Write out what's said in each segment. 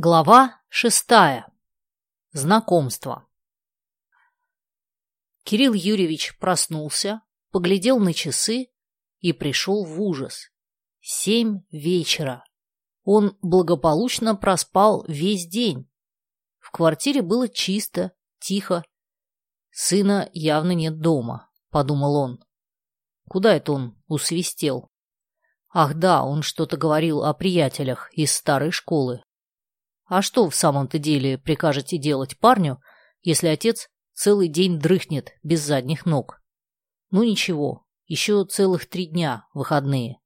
Глава шестая. Знакомство. Кирилл Юрьевич проснулся, поглядел на часы и пришел в ужас. Семь вечера. Он благополучно проспал весь день. В квартире было чисто, тихо. Сына явно нет дома, подумал он. Куда это он усвистел? Ах да, он что-то говорил о приятелях из старой школы. А что в самом-то деле прикажете делать парню, если отец целый день дрыхнет без задних ног? Ну ничего, еще целых три дня, выходные.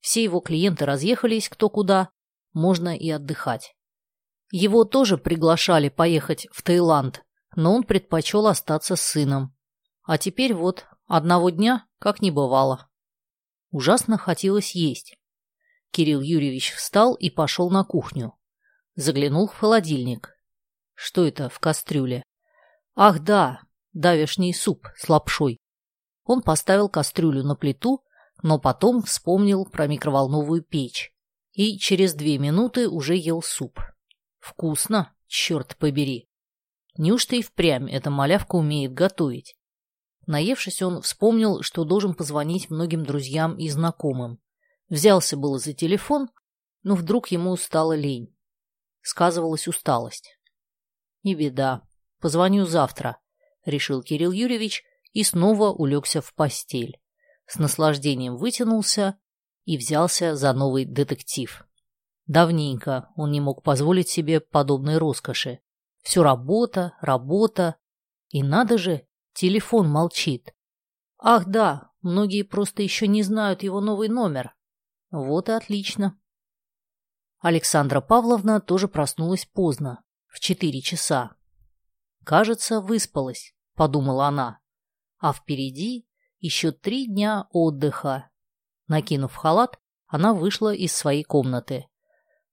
Все его клиенты разъехались кто куда, можно и отдыхать. Его тоже приглашали поехать в Таиланд, но он предпочел остаться с сыном. А теперь вот одного дня как не бывало. Ужасно хотелось есть. Кирилл Юрьевич встал и пошел на кухню. Заглянул в холодильник. Что это в кастрюле? Ах да, давешний суп с лапшой. Он поставил кастрюлю на плиту, но потом вспомнил про микроволновую печь и через две минуты уже ел суп. Вкусно, черт побери. Неужто и впрямь эта малявка умеет готовить? Наевшись, он вспомнил, что должен позвонить многим друзьям и знакомым. Взялся было за телефон, но вдруг ему стало лень сказывалась усталость. «Не беда. Позвоню завтра», — решил Кирилл Юрьевич и снова улегся в постель. С наслаждением вытянулся и взялся за новый детектив. Давненько он не мог позволить себе подобной роскоши. Все работа, работа. И надо же, телефон молчит. Ах да, многие просто еще не знают его новый номер. Вот и отлично. Александра Павловна тоже проснулась поздно, в четыре часа. «Кажется, выспалась», — подумала она. «А впереди еще три дня отдыха». Накинув халат, она вышла из своей комнаты.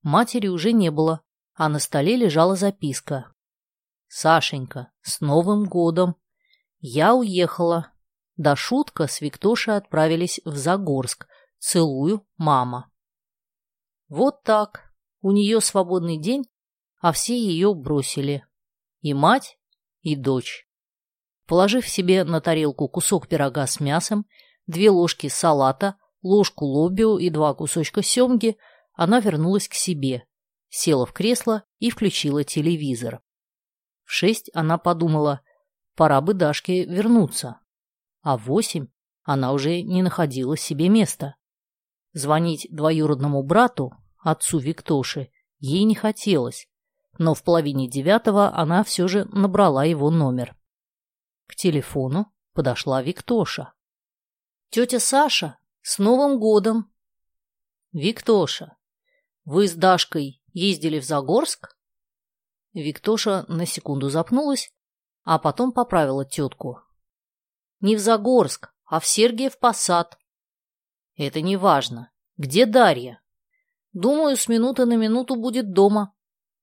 Матери уже не было, а на столе лежала записка. «Сашенька, с Новым годом! Я уехала. До шутка с Виктошей отправились в Загорск. Целую, мама». Вот так. У нее свободный день, а все ее бросили. И мать, и дочь. Положив себе на тарелку кусок пирога с мясом, две ложки салата, ложку лобио и два кусочка семги, она вернулась к себе, села в кресло и включила телевизор. В шесть она подумала, пора бы Дашке вернуться. А в восемь она уже не находила себе места. Звонить двоюродному брату, отцу Виктоши, ей не хотелось, но в половине девятого она все же набрала его номер. К телефону подошла Виктоша. «Тетя Саша, с Новым годом!» «Виктоша, вы с Дашкой ездили в Загорск?» Виктоша на секунду запнулась, а потом поправила тетку. «Не в Загорск, а в Сергиев Посад. Это не важно. Где Дарья? Думаю, с минуты на минуту будет дома.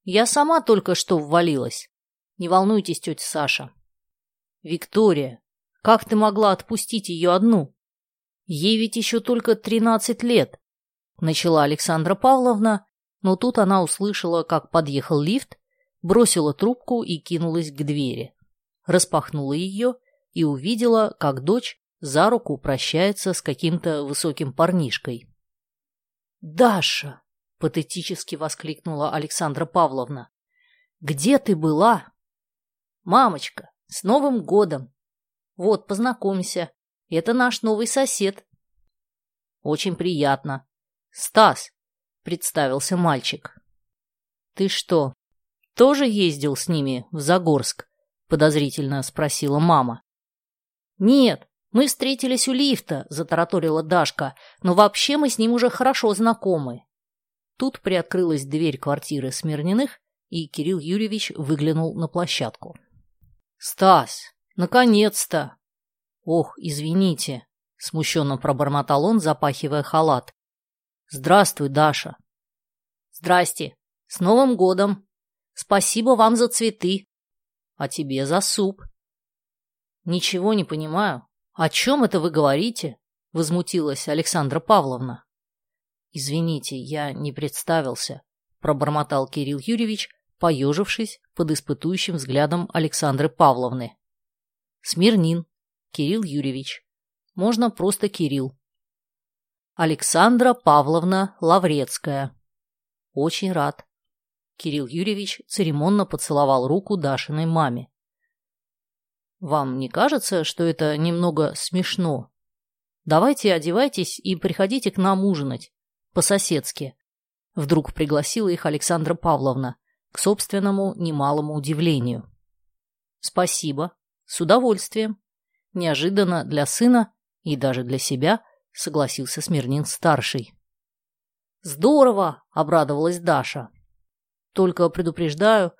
Я сама только что ввалилась. Не волнуйтесь, тетя Саша. Виктория, как ты могла отпустить ее одну? Ей ведь еще только тринадцать лет. Начала Александра Павловна, но тут она услышала, как подъехал лифт, бросила трубку и кинулась к двери. Распахнула ее и увидела, как дочь за руку прощается с каким-то высоким парнишкой. «Даша!» — патетически воскликнула Александра Павловна. «Где ты была?» «Мамочка, с Новым годом! Вот, познакомься, это наш новый сосед». «Очень приятно. Стас!» — представился мальчик. «Ты что, тоже ездил с ними в Загорск?» — подозрительно спросила мама. «Нет, мы встретились у лифта», — затараторила Дашка, «но вообще мы с ним уже хорошо знакомы». Тут приоткрылась дверь квартиры Смирниных, и Кирилл Юрьевич выглянул на площадку. «Стас, наконец-то!» «Ох, извините», — смущенно пробормотал он, запахивая халат. «Здравствуй, Даша». «Здрасте. С Новым годом. Спасибо вам за цветы. А тебе за суп». «Ничего не понимаю. «О чем это вы говорите?» — возмутилась Александра Павловна. «Извините, я не представился», — пробормотал Кирилл Юрьевич, поежившись под испытующим взглядом Александры Павловны. Смирнин, Кирилл Юрьевич. Можно просто Кирилл. Александра Павловна Лаврецкая. Очень рад. Кирилл Юрьевич церемонно поцеловал руку Дашиной маме. Вам не кажется, что это немного смешно? Давайте одевайтесь и приходите к нам ужинать. По-соседски. Вдруг пригласила их Александра Павловна, к собственному немалому удивлению. Спасибо. С удовольствием. Неожиданно для сына и даже для себя согласился Смирнин-старший. Здорово, обрадовалась Даша. Только предупреждаю,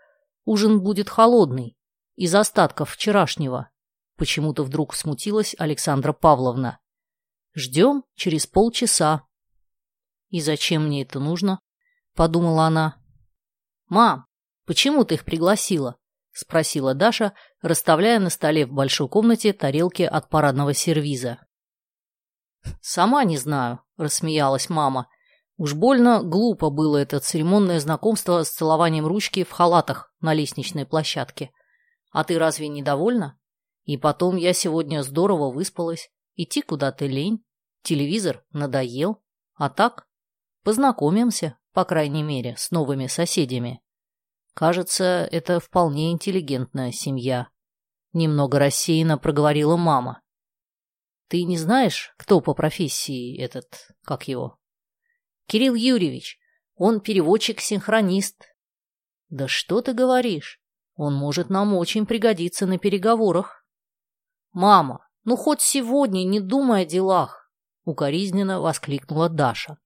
ужин будет холодный, из остатков вчерашнего. Почему-то вдруг смутилась Александра Павловна. Ждем через полчаса. И зачем мне это нужно? Подумала она. Мам, почему ты их пригласила? Спросила Даша, расставляя на столе в большой комнате тарелки от парадного сервиза. Сама не знаю, рассмеялась мама. Уж больно глупо было это церемонное знакомство с целованием ручки в халатах на лестничной площадке. А ты разве не довольна? И потом я сегодня здорово выспалась. Идти куда-то лень. Телевизор надоел. А так, познакомимся, по крайней мере, с новыми соседями. Кажется, это вполне интеллигентная семья. Немного рассеянно проговорила мама. Ты не знаешь, кто по профессии этот, как его? Кирилл Юрьевич. Он переводчик-синхронист. Да что ты говоришь? Он может нам очень пригодиться на переговорах. Мама, ну хоть сегодня не думай о делах, укоризненно воскликнула Даша.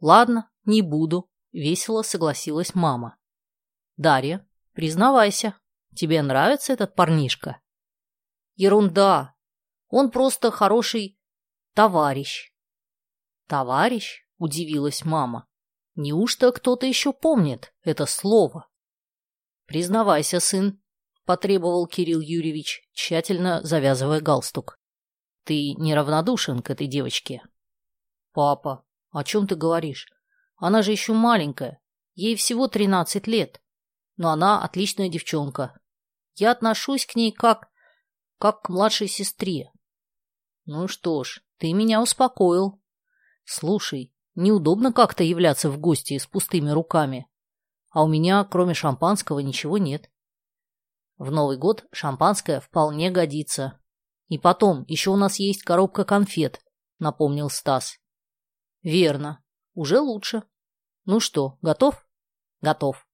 Ладно, не буду, весело согласилась мама. Дарья, признавайся, тебе нравится этот парнишка? Ерунда. Он просто хороший товарищ. Товарищ? – удивилась мама. «Неужто кто-то еще помнит это слово?» «Признавайся, сын», – потребовал Кирилл Юрьевич, тщательно завязывая галстук. «Ты неравнодушен к этой девочке?» «Папа, о чем ты говоришь? Она же еще маленькая, ей всего тринадцать лет, но она отличная девчонка. Я отношусь к ней как... как к младшей сестре». «Ну что ж, ты меня успокоил. Слушай, Неудобно как-то являться в гости с пустыми руками. А у меня, кроме шампанского, ничего нет. В Новый год шампанское вполне годится. И потом, еще у нас есть коробка конфет, напомнил Стас. Верно. Уже лучше. Ну что, готов? Готов.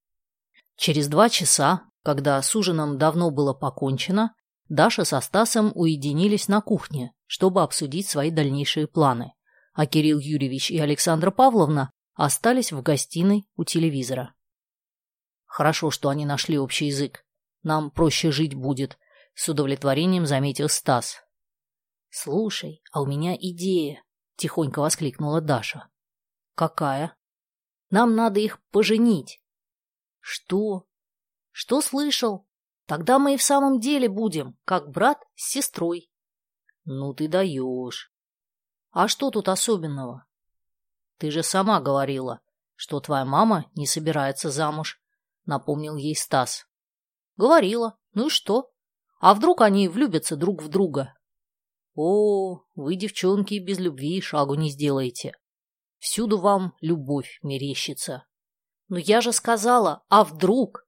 Через два часа, когда с ужином давно было покончено, Даша со Стасом уединились на кухне, чтобы обсудить свои дальнейшие планы а Кирилл Юрьевич и Александра Павловна остались в гостиной у телевизора. Хорошо, что они нашли общий язык. Нам проще жить будет, с удовлетворением заметил Стас. Слушай, а у меня идея, тихонько воскликнула Даша. Какая? Нам надо их поженить. Что? Что слышал? Тогда мы и в самом деле будем, как брат с сестрой. Ну ты даешь. А что тут особенного? Ты же сама говорила, что твоя мама не собирается замуж, напомнил ей Стас. Говорила. Ну и что? А вдруг они влюбятся друг в друга? О, вы, девчонки, без любви шагу не сделаете. Всюду вам любовь мерещится. Но я же сказала, а вдруг?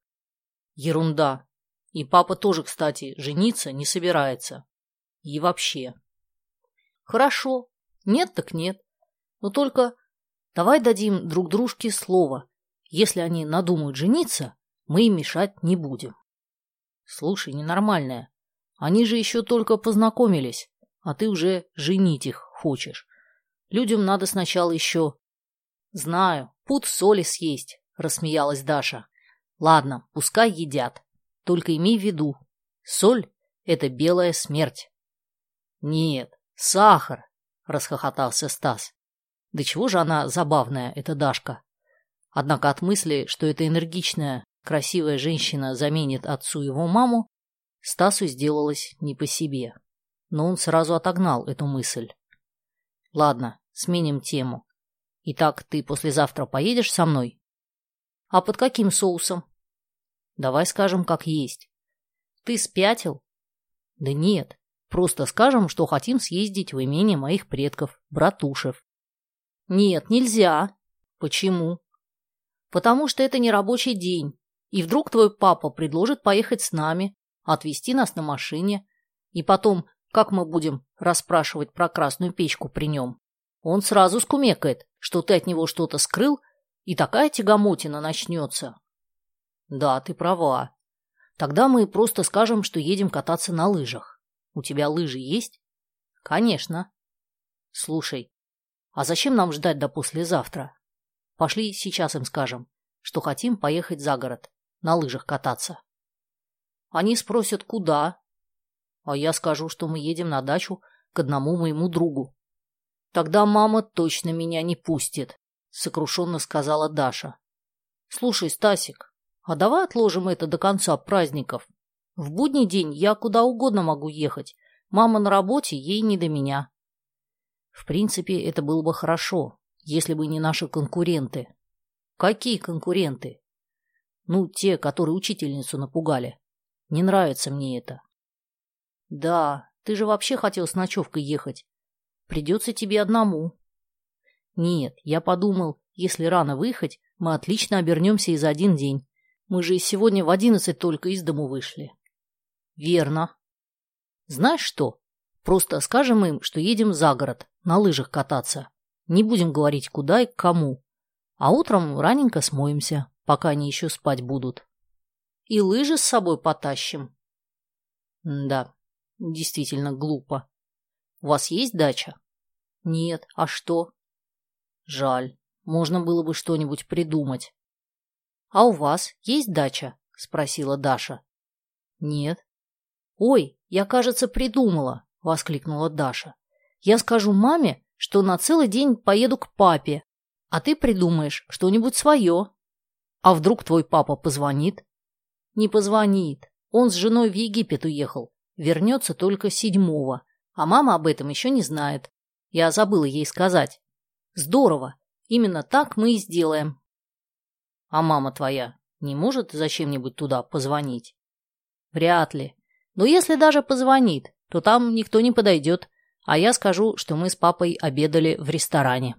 Ерунда. И папа тоже, кстати, жениться не собирается. И вообще. Хорошо, нет так нет. Но только давай дадим друг дружке слово. Если они надумают жениться, мы им мешать не будем. Слушай, ненормальная. Они же еще только познакомились, а ты уже женить их хочешь. Людям надо сначала еще... Знаю, пуд соли съесть, рассмеялась Даша. Ладно, пускай едят. Только имей в виду, соль — это белая смерть. Нет, сахар, — расхохотался Стас. «Да чего же она забавная, эта Дашка?» Однако от мысли, что эта энергичная, красивая женщина заменит отцу его маму, Стасу сделалось не по себе. Но он сразу отогнал эту мысль. «Ладно, сменим тему. Итак, ты послезавтра поедешь со мной?» А под каким соусом? Давай скажем, как есть. Ты спятил? Да нет, просто скажем, что хотим съездить в имение моих предков, братушев. Нет, нельзя. Почему? Потому что это не рабочий день. И вдруг твой папа предложит поехать с нами, отвезти нас на машине. И потом, как мы будем расспрашивать про красную печку при нем? Он сразу скумекает, что ты от него что-то скрыл, и такая тягомотина начнется. Да, ты права. Тогда мы просто скажем, что едем кататься на лыжах. У тебя лыжи есть? Конечно. Слушай, а зачем нам ждать до послезавтра? Пошли сейчас им скажем, что хотим поехать за город, на лыжах кататься. Они спросят, куда? А я скажу, что мы едем на дачу к одному моему другу. Тогда мама точно меня не пустит, сокрушенно сказала Даша. Слушай, Стасик, а давай отложим это до конца праздников. В будний день я куда угодно могу ехать. Мама на работе, ей не до меня. В принципе, это было бы хорошо, если бы не наши конкуренты. Какие конкуренты? Ну, те, которые учительницу напугали. Не нравится мне это. Да, ты же вообще хотел с ночевкой ехать. Придется тебе одному. Нет, я подумал, если рано выехать, мы отлично обернемся и за один день. Мы же сегодня в одиннадцать только из дому вышли. Верно. Знаешь что? Просто скажем им, что едем за город, на лыжах кататься. Не будем говорить, куда и к кому. А утром раненько смоемся, пока они еще спать будут. И лыжи с собой потащим. да, действительно глупо. У вас есть дача? Нет. А что? Жаль. Можно было бы что-нибудь придумать. «А у вас есть дача?» – спросила Даша. «Нет». «Ой, я, кажется, придумала», – воскликнула Даша. «Я скажу маме, что на целый день поеду к папе, а ты придумаешь что-нибудь свое. А вдруг твой папа позвонит?» «Не позвонит. Он с женой в Египет уехал. Вернется только седьмого, а мама об этом еще не знает. Я забыла ей сказать. Здорово. Именно так мы и сделаем. А мама твоя не может зачем-нибудь туда позвонить? Вряд ли. Но если даже позвонит, то там никто не подойдет, а я скажу, что мы с папой обедали в ресторане.